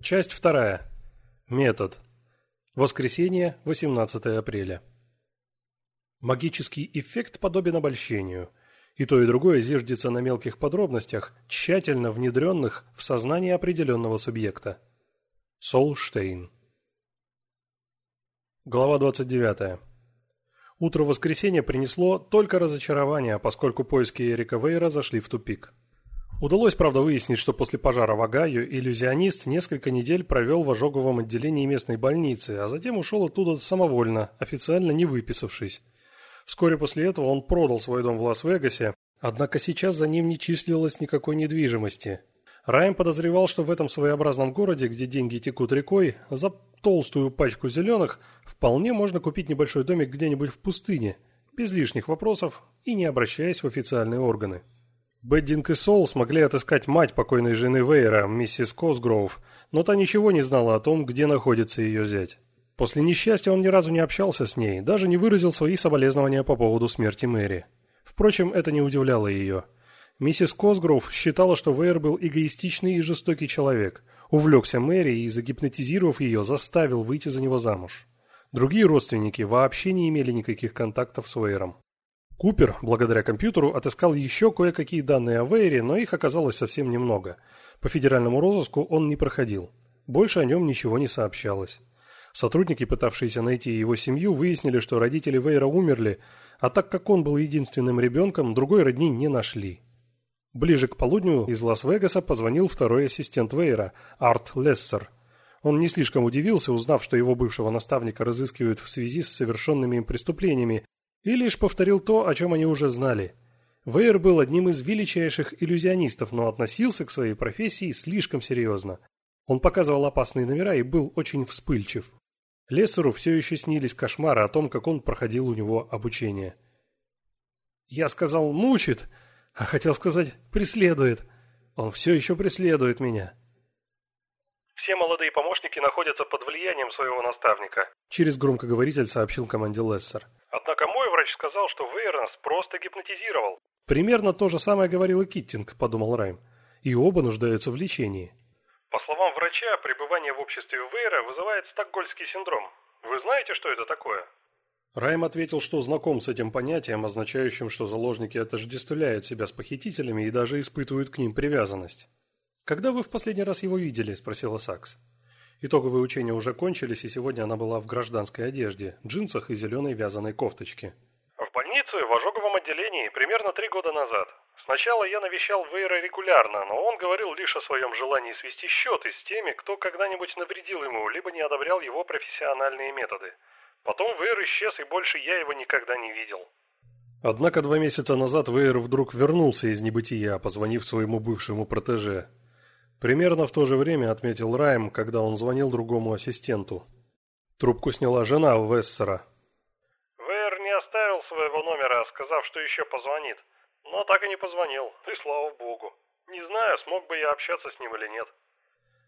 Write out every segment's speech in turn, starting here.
Часть вторая. Метод. Воскресенье, 18 апреля. Магический эффект подобен обольщению. И то, и другое зиждется на мелких подробностях, тщательно внедренных в сознание определенного субъекта. Солштейн. Глава 29. Утро воскресенья принесло только разочарование, поскольку поиски Эрика Вейра зашли в тупик. Удалось, правда, выяснить, что после пожара в Агаю иллюзионист несколько недель провел в ожоговом отделении местной больницы, а затем ушел оттуда самовольно, официально не выписавшись. Вскоре после этого он продал свой дом в Лас-Вегасе, однако сейчас за ним не числилось никакой недвижимости. Райм подозревал, что в этом своеобразном городе, где деньги текут рекой, за толстую пачку зеленых вполне можно купить небольшой домик где-нибудь в пустыне, без лишних вопросов и не обращаясь в официальные органы. Беддинг и Сол смогли отыскать мать покойной жены Вейера, миссис Косгроув, но та ничего не знала о том, где находится ее зять. После несчастья он ни разу не общался с ней, даже не выразил свои соболезнования по поводу смерти Мэри. Впрочем, это не удивляло ее. Миссис Косгроув считала, что Вейер был эгоистичный и жестокий человек, увлекся Мэри и, загипнотизировав ее, заставил выйти за него замуж. Другие родственники вообще не имели никаких контактов с Вейером. Купер, благодаря компьютеру, отыскал еще кое-какие данные о Вейере, но их оказалось совсем немного. По федеральному розыску он не проходил. Больше о нем ничего не сообщалось. Сотрудники, пытавшиеся найти его семью, выяснили, что родители Вейра умерли, а так как он был единственным ребенком, другой родни не нашли. Ближе к полудню из Лас-Вегаса позвонил второй ассистент Вейра, Арт Лессер. Он не слишком удивился, узнав, что его бывшего наставника разыскивают в связи с совершенными им преступлениями, и лишь повторил то, о чем они уже знали. Вейер был одним из величайших иллюзионистов, но относился к своей профессии слишком серьезно. Он показывал опасные номера и был очень вспыльчив. Лессеру все еще снились кошмары о том, как он проходил у него обучение. «Я сказал, мучит, а хотел сказать, преследует. Он все еще преследует меня». «Все молодые помощники находятся под влиянием своего наставника», через громкоговоритель сообщил команде Лессер. «Однако сказал, что Вейер нас просто гипнотизировал». «Примерно то же самое говорил и Киттинг», — подумал Райм. «И оба нуждаются в лечении». По словам врача, пребывание в обществе Вейера вызывает стокгольский синдром. Вы знаете, что это такое? Райм ответил, что знаком с этим понятием, означающим, что заложники отождествляют себя с похитителями и даже испытывают к ним привязанность. «Когда вы в последний раз его видели?» – спросила Сакс. Итоговые учения уже кончились, и сегодня она была в гражданской одежде, джинсах и зеленой вязаной кофточке. Больнице, в ожоговом отделении, примерно три года назад. Сначала я навещал Вейра регулярно, но он говорил лишь о своем желании свести счеты с теми, кто когда-нибудь навредил ему, либо не одобрял его профессиональные методы. Потом Вейр исчез, и больше я его никогда не видел. Однако два месяца назад Вейер вдруг вернулся из небытия, позвонив своему бывшему протеже. Примерно в то же время отметил Райм, когда он звонил другому ассистенту. Трубку сняла жена Вессера. Вейер не оставил своего номера, сказав, что еще позвонит. Но так и не позвонил, и слава богу. Не знаю, смог бы я общаться с ним или нет.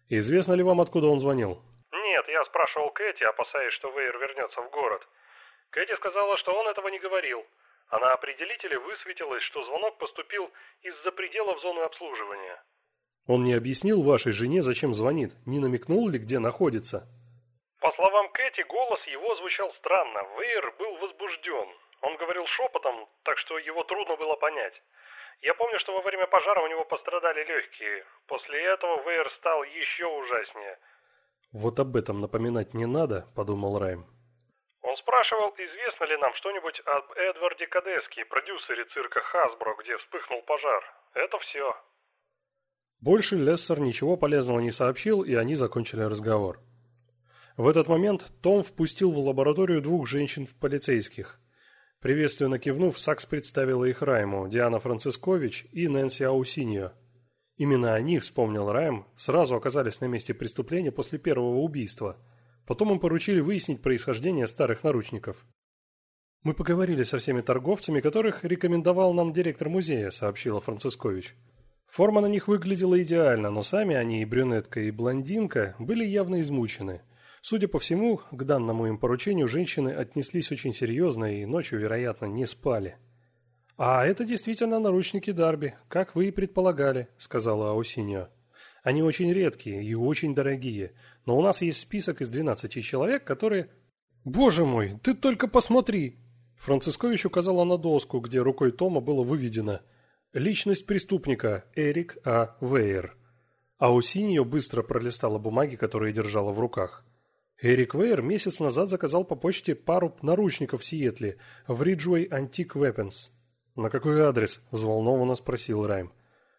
Известно ли вам, откуда он звонил? Нет, я спрашивал Кэти, опасаясь, что Вейер вернется в город. Кэти сказала, что он этого не говорил. А на определителе высветилось, что звонок поступил из-за пределов зоны обслуживания. Он не объяснил вашей жене, зачем звонит, не намекнул ли, где находится? По словам Кэти, голос его звучал странно. Вейер был возбужден. Он говорил шепотом, так что его трудно было понять. Я помню, что во время пожара у него пострадали легкие. После этого Вейер стал еще ужаснее. «Вот об этом напоминать не надо», — подумал Райм. Он спрашивал, известно ли нам что-нибудь об Эдварде Кадески, продюсере цирка Хасбро, где вспыхнул пожар. Это все. Больше Лессер ничего полезного не сообщил, и они закончили разговор. В этот момент Том впустил в лабораторию двух женщин в полицейских. Приветственно кивнув, Сакс представила их Райму, Диана Францискович и Нэнси Аусиньо. Именно они, вспомнил Райм, сразу оказались на месте преступления после первого убийства. Потом им поручили выяснить происхождение старых наручников. «Мы поговорили со всеми торговцами, которых рекомендовал нам директор музея», — сообщила Францискович. Форма на них выглядела идеально, но сами они, и брюнетка, и блондинка, были явно измучены. Судя по всему, к данному им поручению женщины отнеслись очень серьезно и ночью, вероятно, не спали. «А это действительно наручники Дарби, как вы и предполагали», — сказала Аусиньо. Они очень редкие и очень дорогие, но у нас есть список из 12 человек, которые... Боже мой, ты только посмотри! Францискович указала на доску, где рукой Тома было выведено «Личность преступника Эрик А. Вейер». А Усиньо быстро пролистала бумаги, которые держала в руках. Эрик Вейер месяц назад заказал по почте пару наручников в Сиэтле в Ridgeway Antique Weapons. «На какой адрес?» – взволнованно спросил Райм.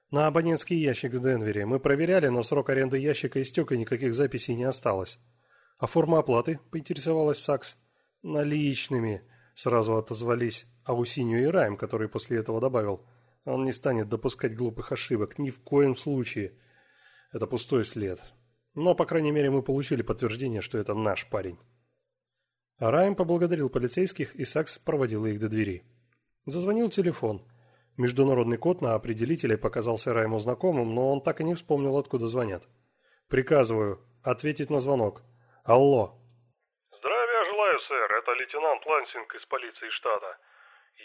«На абонентский ящик в Денвере. Мы проверяли, но срок аренды ящика истек и никаких записей не осталось». «А форма оплаты?» – поинтересовалась Сакс. «Наличными», – сразу отозвались Аусинью и Райм, который после этого добавил. «Он не станет допускать глупых ошибок, ни в коем случае». Это пустой след. Но, по крайней мере, мы получили подтверждение, что это наш парень. Райм поблагодарил полицейских, и Сакс проводил их до двери. Зазвонил телефон. Международный код на определителе показался Райму знакомым, но он так и не вспомнил, откуда звонят. «Приказываю. Ответить на звонок. Алло». «Здравия желаю, сэр. Это лейтенант Лансинг из полиции штата.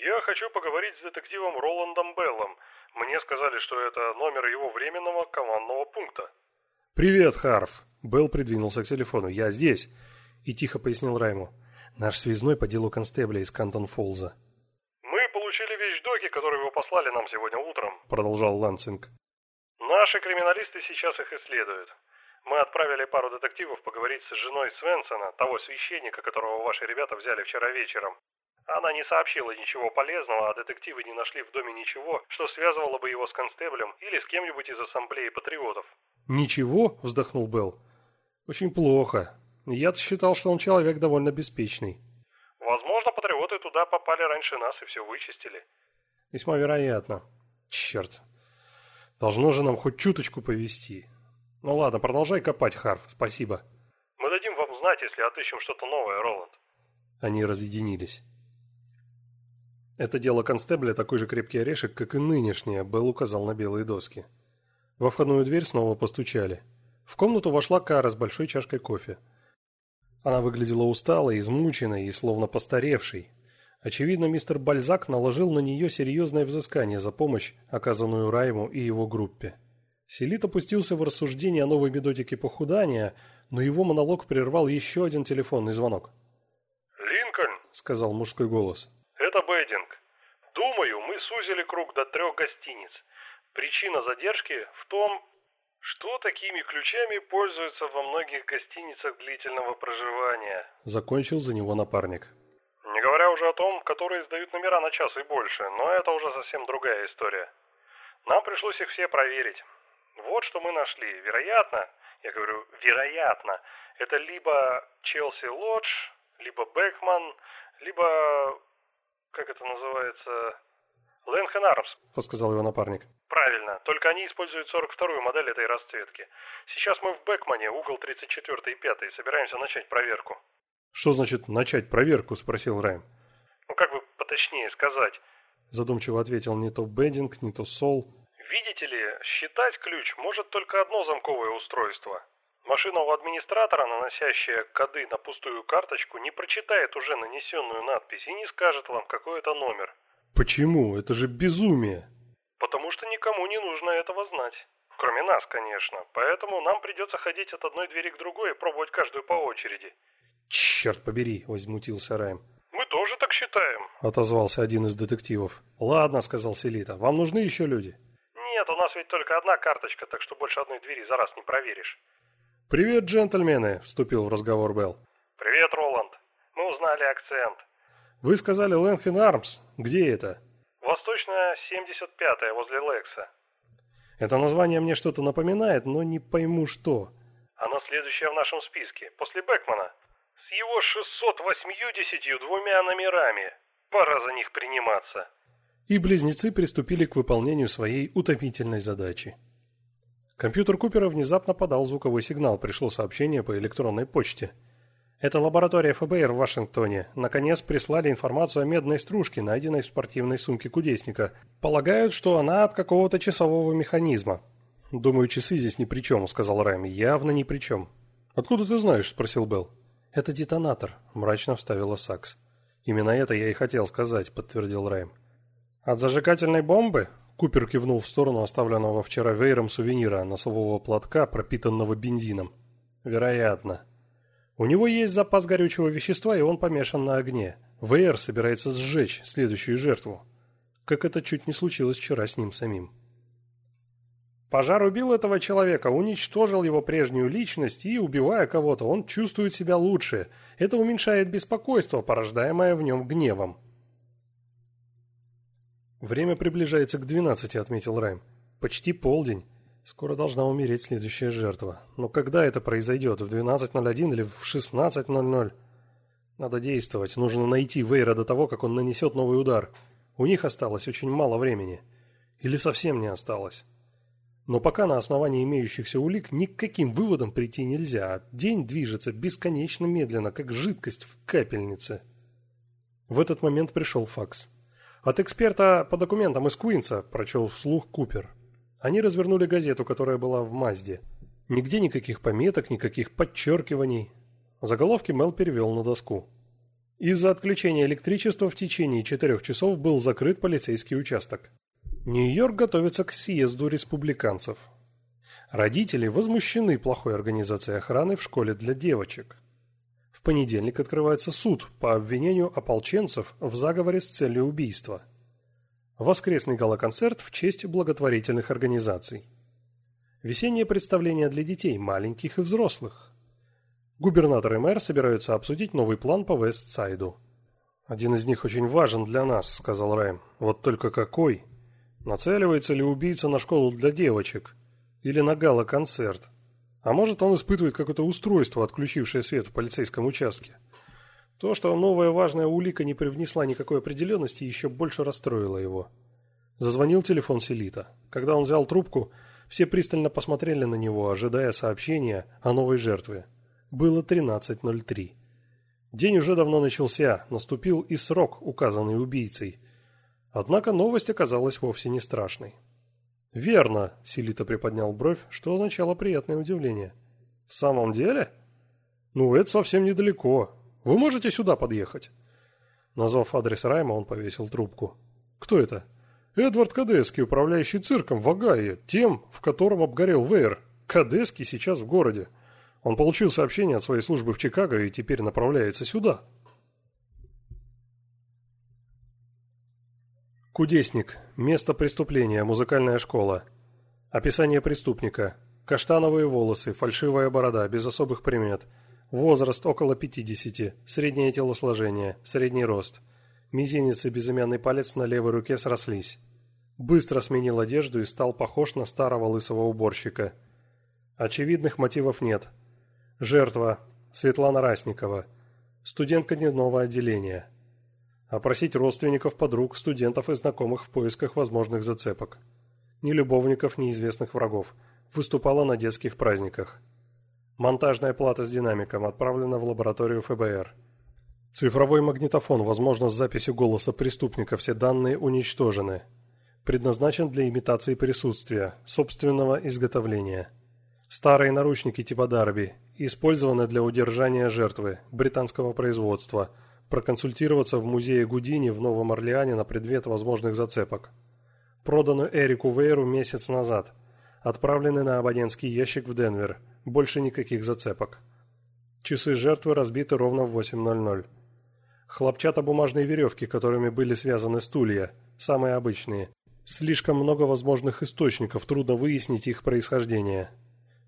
Я хочу поговорить с детективом Роландом Беллом. Мне сказали, что это номер его временного командного пункта. «Привет, Харф!» Белл придвинулся к телефону. «Я здесь!» И тихо пояснил Райму. «Наш связной по делу констебля из Кантон-Фолза». «Мы получили вещдоки, которые вы послали нам сегодня утром», продолжал Лансинг. «Наши криминалисты сейчас их исследуют. Мы отправили пару детективов поговорить с женой Свенсона, того священника, которого ваши ребята взяли вчера вечером. Она не сообщила ничего полезного, а детективы не нашли в доме ничего, что связывало бы его с констеблем или с кем-нибудь из ассамблеи патриотов. «Ничего?» – вздохнул Белл. «Очень плохо. Я-то считал, что он человек довольно беспечный». «Возможно, патриоты туда попали раньше нас и все вычистили». «Весьма вероятно. Черт. Должно же нам хоть чуточку повести. Ну ладно, продолжай копать, Харф. Спасибо». «Мы дадим вам знать, если отыщем что-то новое, Роланд». Они разъединились. Это дело констебля такой же крепкий орешек, как и нынешнее, Белл указал на белые доски. Во входную дверь снова постучали. В комнату вошла Кара с большой чашкой кофе. Она выглядела усталой, измученной и словно постаревшей. Очевидно, мистер Бальзак наложил на нее серьезное взыскание за помощь, оказанную Райму и его группе. Селит опустился в рассуждение о новой методике похудания, но его монолог прервал еще один телефонный звонок. «Линкольн», — сказал мужской голос. Это Бэддинг. Думаю, мы сузили круг до трех гостиниц. Причина задержки в том, что такими ключами пользуются во многих гостиницах длительного проживания. Закончил за него напарник. Не говоря уже о том, которые сдают номера на час и больше, но это уже совсем другая история. Нам пришлось их все проверить. Вот что мы нашли. Вероятно, я говорю вероятно, это либо Челси Лодж, либо Бекман, либо как это называется... Лэнхэн Армс, подсказал его напарник. Правильно, только они используют 42-ю модель этой расцветки. Сейчас мы в Бэкмане, угол 34 и 5, собираемся начать проверку. Что значит «начать проверку»? спросил Райм. Ну как бы поточнее сказать. Задумчиво ответил не то Бэддинг, не то Сол. Видите ли, считать ключ может только одно замковое устройство. Машина у администратора, наносящая коды на пустую карточку, не прочитает уже нанесенную надпись и не скажет вам, какой это номер. Почему? Это же безумие. Потому что никому не нужно этого знать. Кроме нас, конечно. Поэтому нам придется ходить от одной двери к другой и пробовать каждую по очереди. Черт побери, возмутился Райм. Мы тоже так считаем. Отозвался один из детективов. Ладно, сказал Селита. Вам нужны еще люди? Нет, у нас ведь только одна карточка, так что больше одной двери за раз не проверишь. «Привет, джентльмены!» – вступил в разговор Белл. «Привет, Роланд. Мы узнали акцент». «Вы сказали Лэнхен Армс. Где это?» «Восточная 75-я, возле Лекса». Это название мне что-то напоминает, но не пойму что. Оно следующее в нашем списке, после Бекмана. С его 680 двумя номерами. Пора за них приниматься. И близнецы приступили к выполнению своей утопительной задачи. Компьютер Купера внезапно подал звуковой сигнал, пришло сообщение по электронной почте. Это лаборатория ФБР в Вашингтоне. Наконец прислали информацию о медной стружке, найденной в спортивной сумке кудесника. Полагают, что она от какого-то часового механизма. «Думаю, часы здесь ни при чем», — сказал Райм. «Явно ни при чем». «Откуда ты знаешь?» — спросил Белл. «Это детонатор», — мрачно вставила Сакс. «Именно это я и хотел сказать», — подтвердил Райм. «От зажигательной бомбы?» Купер кивнул в сторону оставленного вчера веером сувенира, носового платка, пропитанного бензином. «Вероятно. У него есть запас горючего вещества, и он помешан на огне. Вейер собирается сжечь следующую жертву. Как это чуть не случилось вчера с ним самим». Пожар убил этого человека, уничтожил его прежнюю личность, и, убивая кого-то, он чувствует себя лучше. Это уменьшает беспокойство, порождаемое в нем гневом. «Время приближается к двенадцати», — отметил Райм. «Почти полдень. Скоро должна умереть следующая жертва. Но когда это произойдет? В 12.01 или в 16.00?» «Надо действовать. Нужно найти Вейра до того, как он нанесет новый удар. У них осталось очень мало времени. Или совсем не осталось». Но пока на основании имеющихся улик ни к каким выводам прийти нельзя, день движется бесконечно медленно, как жидкость в капельнице. В этот момент пришел факс. От эксперта по документам из Куинса, прочел вслух Купер. Они развернули газету, которая была в Мазде. Нигде никаких пометок, никаких подчеркиваний. Заголовки Мел перевел на доску. Из-за отключения электричества в течение четырех часов был закрыт полицейский участок. Нью-Йорк готовится к съезду республиканцев. Родители возмущены плохой организацией охраны в школе для девочек. В понедельник открывается суд по обвинению ополченцев в заговоре с целью убийства. Воскресный галоконцерт в честь благотворительных организаций. Весеннее представление для детей, маленьких и взрослых. Губернатор и мэр собираются обсудить новый план по Вестсайду. «Один из них очень важен для нас», — сказал Райм. «Вот только какой?» Нацеливается ли убийца на школу для девочек? Или на гала-концерт? А может, он испытывает какое-то устройство, отключившее свет в полицейском участке? То, что новая важная улика не привнесла никакой определенности, еще больше расстроило его. Зазвонил телефон Селита. Когда он взял трубку, все пристально посмотрели на него, ожидая сообщения о новой жертве. Было 13.03. День уже давно начался, наступил и срок, указанный убийцей – Однако новость оказалась вовсе не страшной. «Верно», — Селита приподнял бровь, что означало приятное удивление. «В самом деле?» «Ну, это совсем недалеко. Вы можете сюда подъехать?» Назвав адрес Райма, он повесил трубку. «Кто это?» «Эдвард Кадески, управляющий цирком в Огайо, тем, в котором обгорел Вейер. Кадески сейчас в городе. Он получил сообщение от своей службы в Чикаго и теперь направляется сюда». Кудесник. Место преступления. Музыкальная школа. Описание преступника. Каштановые волосы, фальшивая борода, без особых примет. Возраст около 50. Среднее телосложение. Средний рост. Мизинец и безымянный палец на левой руке срослись. Быстро сменил одежду и стал похож на старого лысого уборщика. Очевидных мотивов нет. Жертва. Светлана Расникова. Студентка дневного отделения опросить родственников, подруг, студентов и знакомых в поисках возможных зацепок. Ни любовников, ни известных врагов. Выступала на детских праздниках. Монтажная плата с динамиком отправлена в лабораторию ФБР. Цифровой магнитофон, возможно, с записью голоса преступника, все данные уничтожены. Предназначен для имитации присутствия, собственного изготовления. Старые наручники типа Дарби, использованы для удержания жертвы, британского производства – проконсультироваться в музее Гудини в Новом Орлеане на предмет возможных зацепок. Продано Эрику Вейру месяц назад. Отправлены на абонентский ящик в Денвер. Больше никаких зацепок. Часы жертвы разбиты ровно в 8.00. Хлопчатобумажные веревки, которыми были связаны стулья, самые обычные. Слишком много возможных источников, трудно выяснить их происхождение.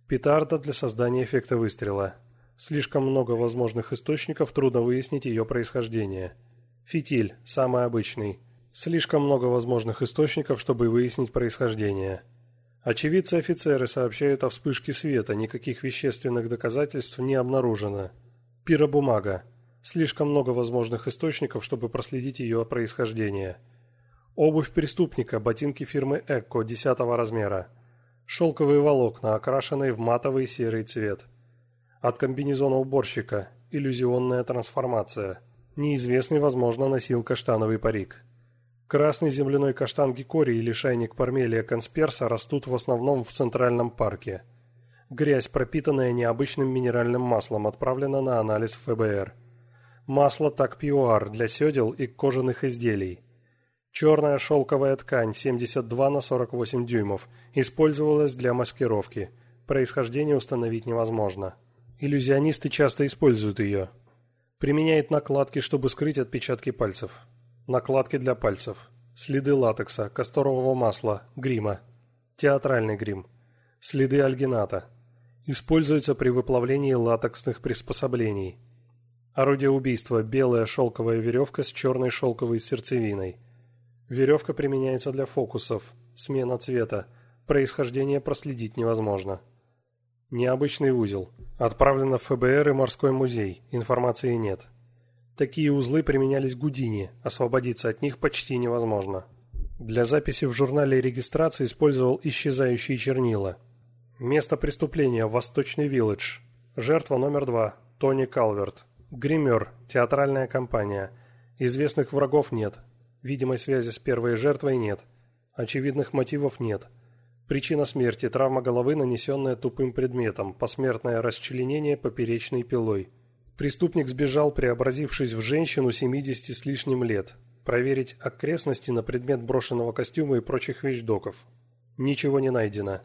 Петарда для создания эффекта выстрела. Слишком много возможных источников, трудно выяснить ее происхождение. Фитиль, самый обычный. Слишком много возможных источников, чтобы выяснить происхождение. Очевидцы-офицеры сообщают о вспышке света, никаких вещественных доказательств не обнаружено. Пиробумага. Слишком много возможных источников, чтобы проследить ее происхождение. Обувь преступника, ботинки фирмы Экко 10 размера. Шелковые волокна, окрашенные в матовый серый цвет. От комбинезона уборщика. Иллюзионная трансформация. Неизвестный, возможно, носил каштановый парик. Красный земляной каштан гикори или шайник пармелия консперса растут в основном в Центральном парке. Грязь, пропитанная необычным минеральным маслом, отправлена на анализ в ФБР. Масло так пиуар для седел и кожаных изделий. Черная шелковая ткань 72 на 48 дюймов использовалась для маскировки. Происхождение установить невозможно. Иллюзионисты часто используют ее. Применяет накладки, чтобы скрыть отпечатки пальцев. Накладки для пальцев. Следы латекса, касторового масла, грима. Театральный грим. Следы альгината. Используется при выплавлении латексных приспособлений. Орудие убийства – белая шелковая веревка с черной шелковой сердцевиной. Веревка применяется для фокусов, смена цвета, происхождение проследить невозможно. Необычный узел. Отправлено в ФБР и морской музей, информации нет. Такие узлы применялись Гудини, освободиться от них почти невозможно. Для записи в журнале регистрации использовал исчезающие чернила. Место преступления – Восточный Вилледж. Жертва номер два – Тони Калверт. Гример, театральная компания. Известных врагов нет, Видимой связи с первой жертвой нет. Очевидных мотивов нет. Причина смерти – травма головы, нанесенная тупым предметом, посмертное расчленение поперечной пилой. Преступник сбежал, преобразившись в женщину 70 с лишним лет. Проверить окрестности на предмет брошенного костюма и прочих вещдоков. Ничего не найдено.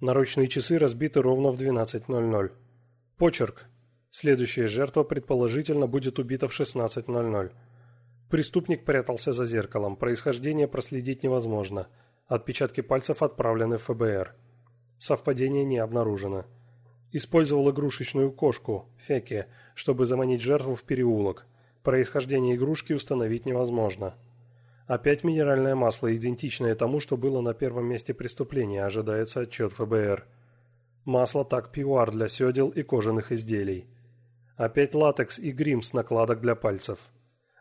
Наручные часы разбиты ровно в 12.00. Почерк. Следующая жертва предположительно будет убита в 16.00. Преступник прятался за зеркалом, происхождение проследить невозможно. Отпечатки пальцев отправлены в ФБР. Совпадение не обнаружено. Использовал игрушечную кошку, Феке, чтобы заманить жертву в переулок. Происхождение игрушки установить невозможно. Опять минеральное масло, идентичное тому, что было на первом месте преступления, ожидается отчет ФБР. Масло так пиуар для седел и кожаных изделий. Опять латекс и грим с накладок для пальцев.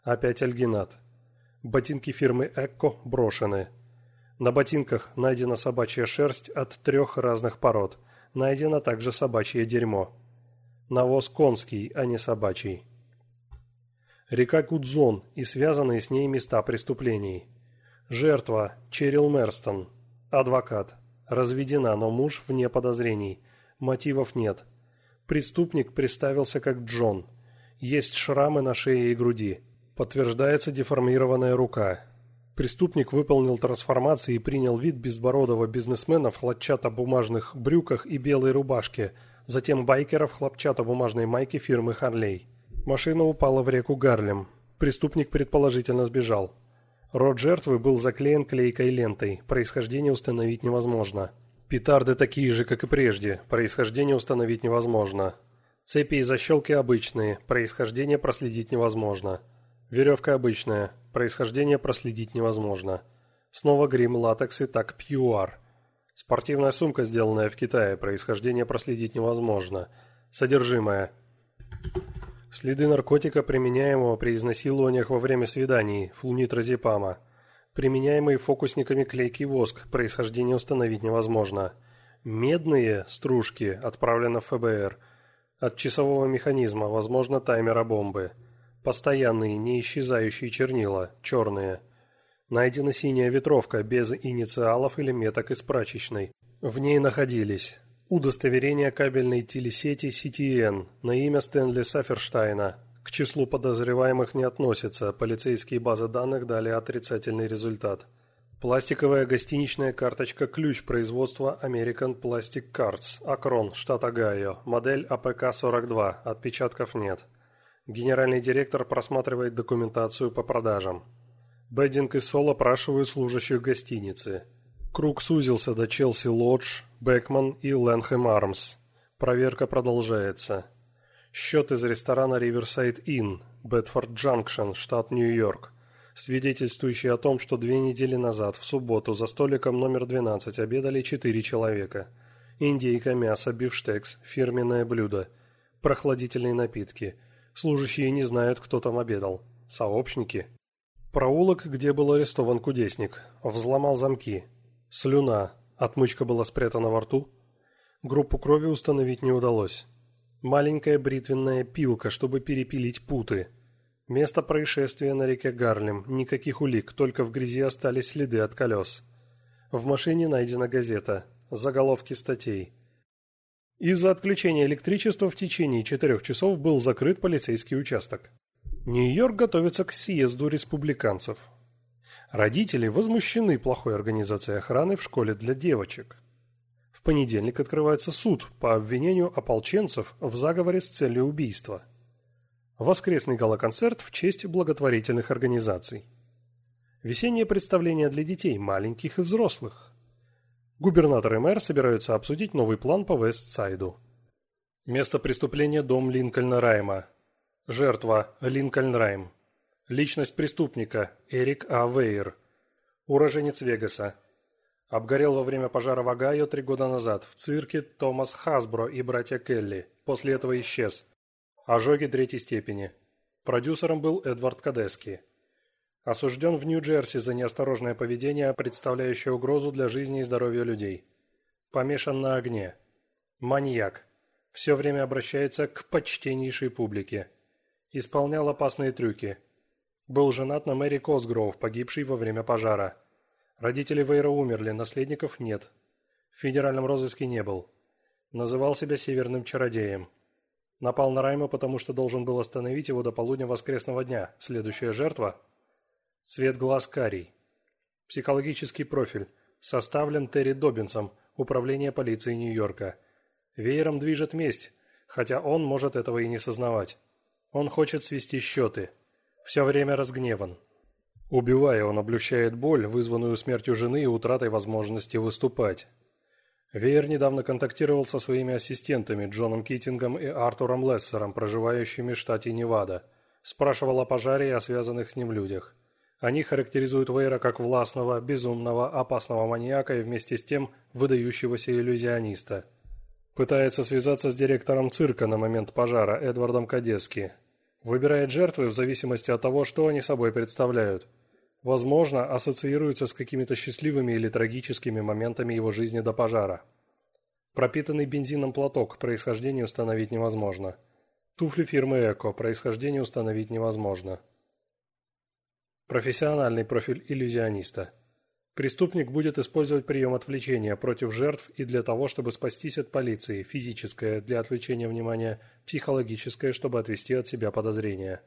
Опять альгинат. Ботинки фирмы Экко брошены. На ботинках найдена собачья шерсть от трех разных пород. Найдено также собачье дерьмо. Навоз конский, а не собачий. Река Гудзон и связанные с ней места преступлений. Жертва Черил Мерстон. Адвокат. Разведена, но муж вне подозрений. Мотивов нет. Преступник представился как Джон. Есть шрамы на шее и груди. Подтверждается деформированная рука. Преступник выполнил трансформации и принял вид безбородого бизнесмена в хлопчато-бумажных брюках и белой рубашке, затем байкера в хлопчато-бумажной майке фирмы «Харлей». Машина упала в реку Гарлем. Преступник предположительно сбежал. Рот жертвы был заклеен клейкой лентой. Происхождение установить невозможно. Петарды такие же, как и прежде. Происхождение установить невозможно. Цепи и защелки обычные. Происхождение проследить невозможно. Веревка обычная. Происхождение проследить невозможно. Снова грим, латекс и так пьюар. Спортивная сумка, сделанная в Китае. Происхождение проследить невозможно. Содержимое. Следы наркотика, применяемого при изнасилованиях во время свиданий, флунитразепама. Применяемый фокусниками клейкий воск, происхождение установить невозможно. Медные стружки отправлено в ФБР. От часового механизма, возможно, таймера бомбы. Постоянные, не исчезающие чернила, черные. Найдена синяя ветровка без инициалов или меток из прачечной. В ней находились удостоверение кабельной телесети CTN на имя Стэнли Саферштайна. К числу подозреваемых не относится, полицейские базы данных дали отрицательный результат. Пластиковая гостиничная карточка-ключ производства American Plastic Cards, Акрон, штат Огайо, модель АПК-42, отпечатков нет. Генеральный директор просматривает документацию по продажам. Беддинг и Сол опрашивают служащих гостиницы. Круг сузился до Челси Лодж, Бекман и Лэнхэм Армс. Проверка продолжается. Счет из ресторана Riverside Inn, Бетфорд Джанкшен, штат Нью-Йорк, свидетельствующий о том, что две недели назад, в субботу, за столиком номер 12 обедали четыре человека. Индейка, мясо, бифштекс, фирменное блюдо, прохладительные напитки – Служащие не знают, кто там обедал. Сообщники. Проулок, где был арестован кудесник. Взломал замки. Слюна. Отмычка была спрятана во рту. Группу крови установить не удалось. Маленькая бритвенная пилка, чтобы перепилить путы. Место происшествия на реке Гарлем. Никаких улик, только в грязи остались следы от колес. В машине найдена газета. Заголовки статей. Из-за отключения электричества в течение четырех часов был закрыт полицейский участок. Нью-Йорк готовится к съезду республиканцев. Родители возмущены плохой организацией охраны в школе для девочек. В понедельник открывается суд по обвинению ополченцев в заговоре с целью убийства. Воскресный галоконцерт в честь благотворительных организаций. Весеннее представление для детей, маленьких и взрослых. Губернатор и мэр собираются обсудить новый план по Вестсайду. Место преступления – дом Линкольна Райма. Жертва – Линкольн Райм. Личность преступника – Эрик А. Вейер. Уроженец Вегаса. Обгорел во время пожара в Огайо три года назад. В цирке Томас Хасбро и братья Келли. После этого исчез. Ожоги третьей степени. Продюсером был Эдвард Кадески. Осужден в Нью-Джерси за неосторожное поведение, представляющее угрозу для жизни и здоровья людей. Помешан на огне. Маньяк. Все время обращается к почтеннейшей публике. Исполнял опасные трюки. Был женат на Мэри Косгроув, погибшей во время пожара. Родители Вейра умерли, наследников нет. В федеральном розыске не был. Называл себя северным чародеем. Напал на Райма, потому что должен был остановить его до полудня воскресного дня. Следующая жертва – цвет глаз карий. Психологический профиль. Составлен Терри Добинсом, Управление полиции Нью-Йорка. Веером движет месть, хотя он может этого и не сознавать. Он хочет свести счеты – все время разгневан. Убивая, он облегчает боль, вызванную смертью жены и утратой возможности выступать. Веер недавно контактировал со своими ассистентами Джоном Китингом и Артуром Лессером, проживающими в штате Невада. Спрашивал о пожаре и о связанных с ним людях. Они характеризуют Вейра как властного, безумного, опасного маньяка и вместе с тем выдающегося иллюзиониста. Пытается связаться с директором цирка на момент пожара Эдвардом Кадески. Выбирает жертвы в зависимости от того, что они собой представляют. Возможно, ассоциируется с какими-то счастливыми или трагическими моментами его жизни до пожара. Пропитанный бензином платок, происхождение установить невозможно. Туфли фирмы Эко, происхождение установить невозможно. Профессиональный профиль иллюзиониста. Преступник будет использовать прием отвлечения против жертв и для того, чтобы спастись от полиции, физическое – для отвлечения внимания, психологическое – чтобы отвести от себя подозрения.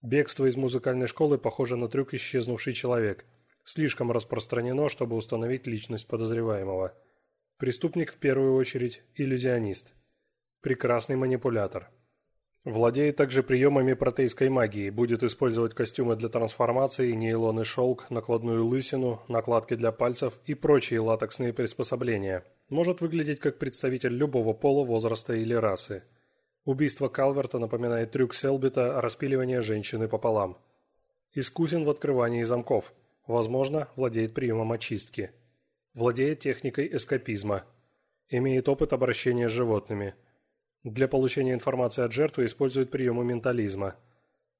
Бегство из музыкальной школы похоже на трюк «исчезнувший человек». Слишком распространено, чтобы установить личность подозреваемого. Преступник в первую очередь – иллюзионист. Прекрасный манипулятор. Владеет также приемами протейской магии, будет использовать костюмы для трансформации, нейлон и шелк, накладную лысину, накладки для пальцев и прочие латексные приспособления. Может выглядеть как представитель любого пола, возраста или расы. Убийство Калверта напоминает трюк Селбита распиливание женщины пополам. Искусен в открывании замков. Возможно, владеет приемом очистки. Владеет техникой эскапизма. Имеет опыт обращения с животными – для получения информации от жертвы использует приемы ментализма.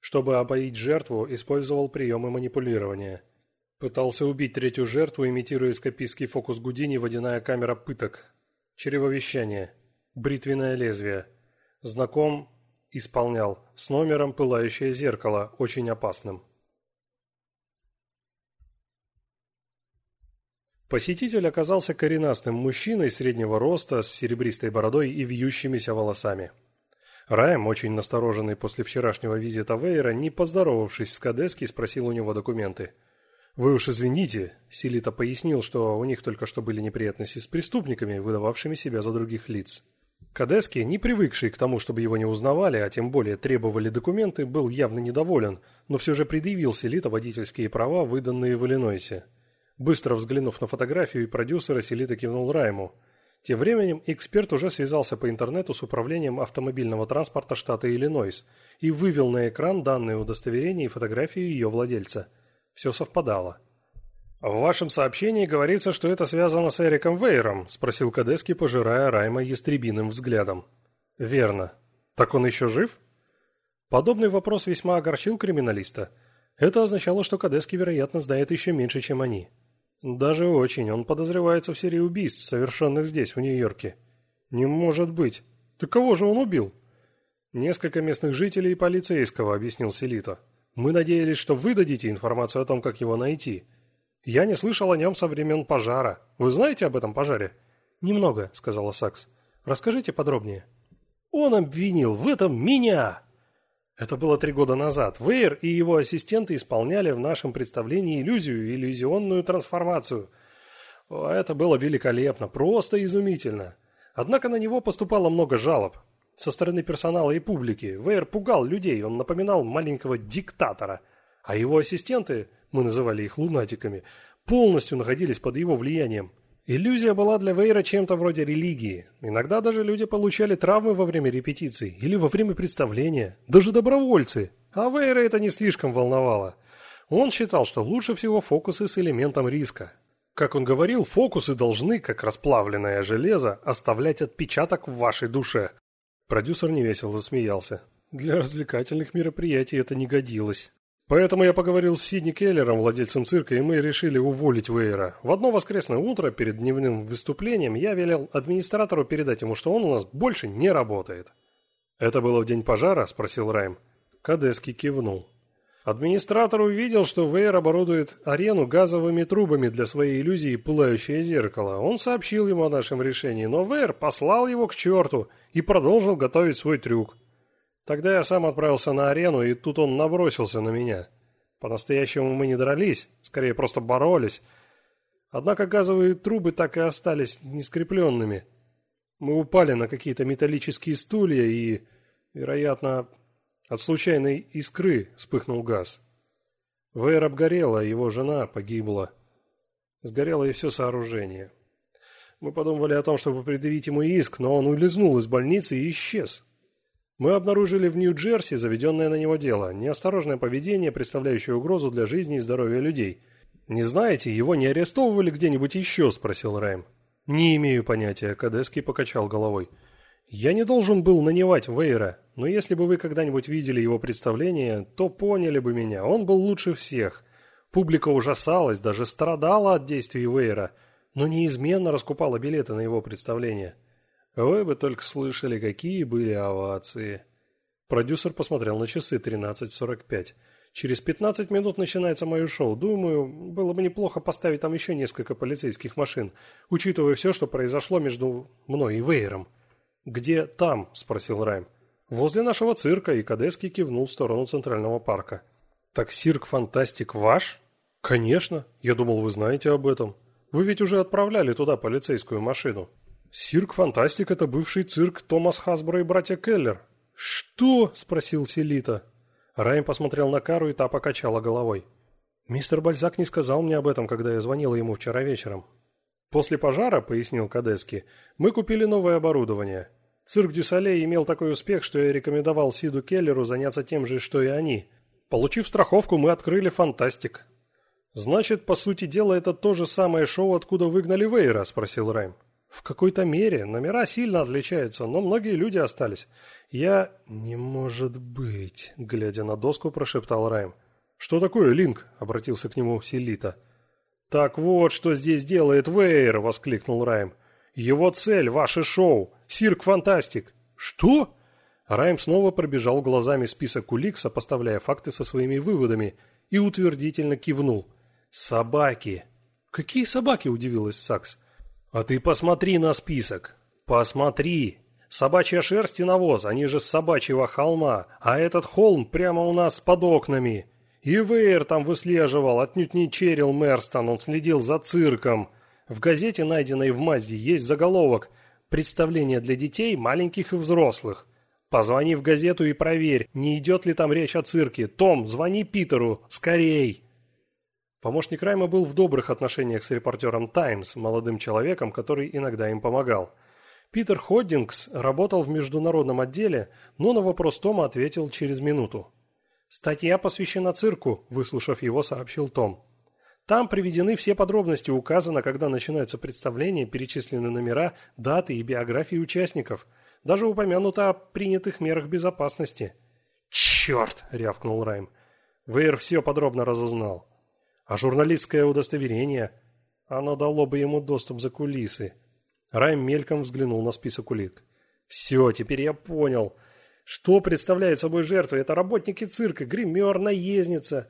Чтобы обоить жертву, использовал приемы манипулирования. Пытался убить третью жертву, имитируя эскапистский фокус Гудини «Водяная камера пыток». Чревовещание. Бритвенное лезвие. Знаком исполнял с номером «Пылающее зеркало», очень опасным. Посетитель оказался коренастым мужчиной среднего роста с серебристой бородой и вьющимися волосами. Райм, очень настороженный после вчерашнего визита Вейера, не поздоровавшись с Кадески, спросил у него документы. «Вы уж извините», – Селита пояснил, что у них только что были неприятности с преступниками, выдававшими себя за других лиц. Кадески, не привыкший к тому, чтобы его не узнавали, а тем более требовали документы, был явно недоволен, но все же предъявил Селита водительские права, выданные в Иллинойсе. Быстро взглянув на фотографию и продюсера, Селита кивнул Райму. Тем временем эксперт уже связался по интернету с управлением автомобильного транспорта штата Иллинойс и вывел на экран данные удостоверения и фотографии ее владельца. Все совпадало. «В вашем сообщении говорится, что это связано с Эриком Вейером?» – спросил Кадески, пожирая Райма ястребиным взглядом. «Верно. Так он еще жив?» Подобный вопрос весьма огорчил криминалиста. Это означало, что Кадески, вероятно, знает еще меньше, чем они. Даже очень. Он подозревается в серии убийств, совершенных здесь, в Нью-Йорке. Не может быть. Ты кого же он убил? Несколько местных жителей и полицейского, объяснил Селито. Мы надеялись, что вы дадите информацию о том, как его найти. Я не слышал о нем со времен пожара. Вы знаете об этом пожаре? Немного, сказала Сакс. Расскажите подробнее. Он обвинил в этом меня. Это было три года назад. Вейер и его ассистенты исполняли в нашем представлении иллюзию, иллюзионную трансформацию. Это было великолепно, просто изумительно. Однако на него поступало много жалоб. Со стороны персонала и публики. Вейер пугал людей, он напоминал маленького диктатора. А его ассистенты, мы называли их лунатиками, полностью находились под его влиянием. Иллюзия была для Вейра чем-то вроде религии. Иногда даже люди получали травмы во время репетиций или во время представления, даже добровольцы. А Вейра это не слишком волновало. Он считал, что лучше всего фокусы с элементом риска. Как он говорил, фокусы должны, как расплавленное железо, оставлять отпечаток в вашей душе. Продюсер невесело засмеялся. Для развлекательных мероприятий это не годилось. Поэтому я поговорил с Сидни Келлером, владельцем цирка, и мы решили уволить Вейера. В одно воскресное утро перед дневным выступлением я велел администратору передать ему, что он у нас больше не работает. «Это было в день пожара?» – спросил Райм. Кадески кивнул. Администратор увидел, что Вейер оборудует арену газовыми трубами для своей иллюзии «Пылающее зеркало». Он сообщил ему о нашем решении, но Вейер послал его к черту и продолжил готовить свой трюк. Тогда я сам отправился на арену, и тут он набросился на меня. По-настоящему мы не дрались, скорее просто боролись. Однако газовые трубы так и остались нескрепленными. Мы упали на какие-то металлические стулья, и, вероятно, от случайной искры вспыхнул газ. Вейр обгорела, его жена погибла. Сгорело и все сооружение. Мы подумали о том, чтобы предъявить ему иск, но он улизнул из больницы и исчез. Мы обнаружили в Нью-Джерси заведенное на него дело. Неосторожное поведение, представляющее угрозу для жизни и здоровья людей. «Не знаете, его не арестовывали где-нибудь еще?» – спросил Рэм. «Не имею понятия», – Кадески покачал головой. «Я не должен был нанимать Вейра, но если бы вы когда-нибудь видели его представление, то поняли бы меня. Он был лучше всех. Публика ужасалась, даже страдала от действий Вейра, но неизменно раскупала билеты на его представление». Вы бы только слышали, какие были овации. Продюсер посмотрел на часы 13.45. Через 15 минут начинается мое шоу. Думаю, было бы неплохо поставить там еще несколько полицейских машин, учитывая все, что произошло между мной и Вейером. «Где там?» – спросил Райм. «Возле нашего цирка», и Кадески кивнул в сторону Центрального парка. «Так цирк Фантастик ваш?» «Конечно. Я думал, вы знаете об этом. Вы ведь уже отправляли туда полицейскую машину». «Сирк Фантастик – это бывший цирк Томас Хасбро и братья Келлер». «Что?» – спросил Селита. Райм посмотрел на Кару, и та покачала головой. «Мистер Бальзак не сказал мне об этом, когда я звонила ему вчера вечером». «После пожара, — пояснил Кадески, — мы купили новое оборудование. Цирк дю Солей имел такой успех, что я рекомендовал Сиду Келлеру заняться тем же, что и они. Получив страховку, мы открыли «Фантастик». «Значит, по сути дела, это то же самое шоу, откуда выгнали Вейра?» – спросил Райм. В какой-то мере номера сильно отличаются, но многие люди остались. Я... Не может быть, глядя на доску, прошептал Райм. Что такое, Линк? Обратился к нему Селита. Так вот, что здесь делает Вейер, воскликнул Райм. Его цель – ваше шоу. Сирк Фантастик. Что? Райм снова пробежал глазами список улик, сопоставляя факты со своими выводами, и утвердительно кивнул. «Собаки!» «Какие собаки?» – удивилась Сакс. «А ты посмотри на список. Посмотри. Собачья шерсть и навоз, они же с собачьего холма, а этот холм прямо у нас под окнами. И Вейер там выслеживал, отнюдь не Черил Мерстон, он следил за цирком. В газете, найденной в Мазде, есть заголовок «Представление для детей, маленьких и взрослых». Позвони в газету и проверь, не идет ли там речь о цирке. Том, звони Питеру, скорей!» Помощник Райма был в добрых отношениях с репортером «Таймс», молодым человеком, который иногда им помогал. Питер Ходдингс работал в международном отделе, но на вопрос Тома ответил через минуту. «Статья посвящена цирку», – выслушав его, сообщил Том. Там приведены все подробности, указано, когда начинаются представления, перечислены номера, даты и биографии участников. Даже упомянуто о принятых мерах безопасности. «Черт!» – рявкнул Райм. Вейер все подробно разузнал. А журналистское удостоверение? Оно дало бы ему доступ за кулисы. Райм мельком взглянул на список улик. «Все, теперь я понял. Что представляет собой жертва? Это работники цирка, гример, наездница.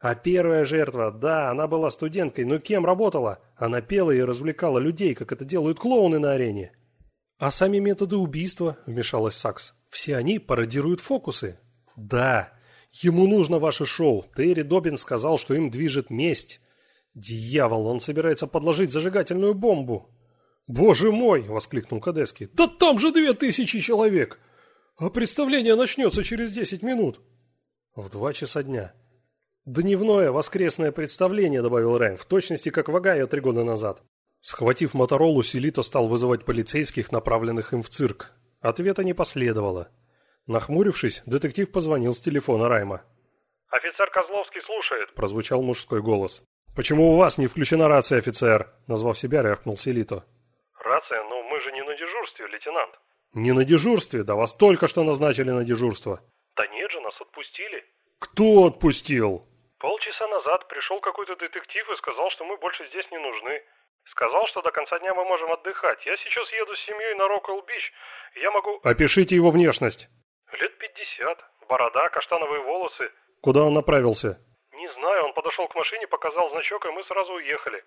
А первая жертва, да, она была студенткой, но кем работала? Она пела и развлекала людей, как это делают клоуны на арене». «А сами методы убийства?» – вмешалась Сакс. «Все они пародируют фокусы». Да, ему нужно ваше шоу. Терри Добин сказал, что им движет месть. Дьявол, он собирается подложить зажигательную бомбу. «Боже мой!» – воскликнул Кадески. «Да там же две тысячи человек! А представление начнется через десять минут!» В два часа дня. «Дневное воскресное представление», – добавил Райм, в точности как в три года назад. Схватив Моторолу, Селито стал вызывать полицейских, направленных им в цирк. Ответа не последовало. Нахмурившись, детектив позвонил с телефона Райма. «Офицер Козловский слушает», – прозвучал мужской голос. «Почему у вас не включена рация, офицер?» – назвав себя, рявкнул Селито. «Рация? Ну, мы же не на дежурстве, лейтенант». «Не на дежурстве? Да вас только что назначили на дежурство». «Да нет же, нас отпустили». «Кто отпустил?» «Полчаса назад пришел какой-то детектив и сказал, что мы больше здесь не нужны. Сказал, что до конца дня мы можем отдыхать. Я сейчас еду с семьей на Роквелл-Бич. Я могу...» «Опишите его внешность». «Лет пятьдесят. Борода, каштановые волосы». «Куда он направился?» «Не знаю. Он подошел к машине, показал значок, и мы сразу уехали».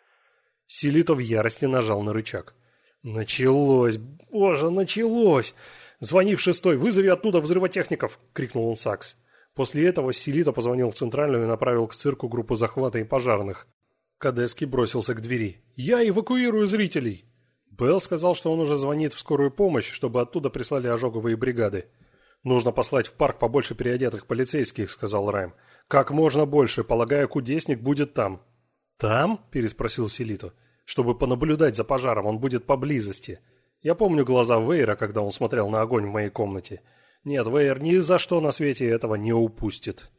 Селито в ярости нажал на рычаг. «Началось! Боже, началось! Звони в шестой, вызови оттуда взрывотехников!» — крикнул он Сакс. После этого Селито позвонил в центральную и направил к цирку группу захвата и пожарных. Кадески бросился к двери. «Я эвакуирую зрителей!» Белл сказал, что он уже звонит в скорую помощь, чтобы оттуда прислали ожоговые бригады. «Нужно послать в парк побольше переодетых полицейских», — сказал Райм. «Как можно больше, полагая, кудесник будет там». «Там?» – переспросил Селито. «Чтобы понаблюдать за пожаром, он будет поблизости. Я помню глаза Вейра, когда он смотрел на огонь в моей комнате. Нет, Вейер ни за что на свете этого не упустит».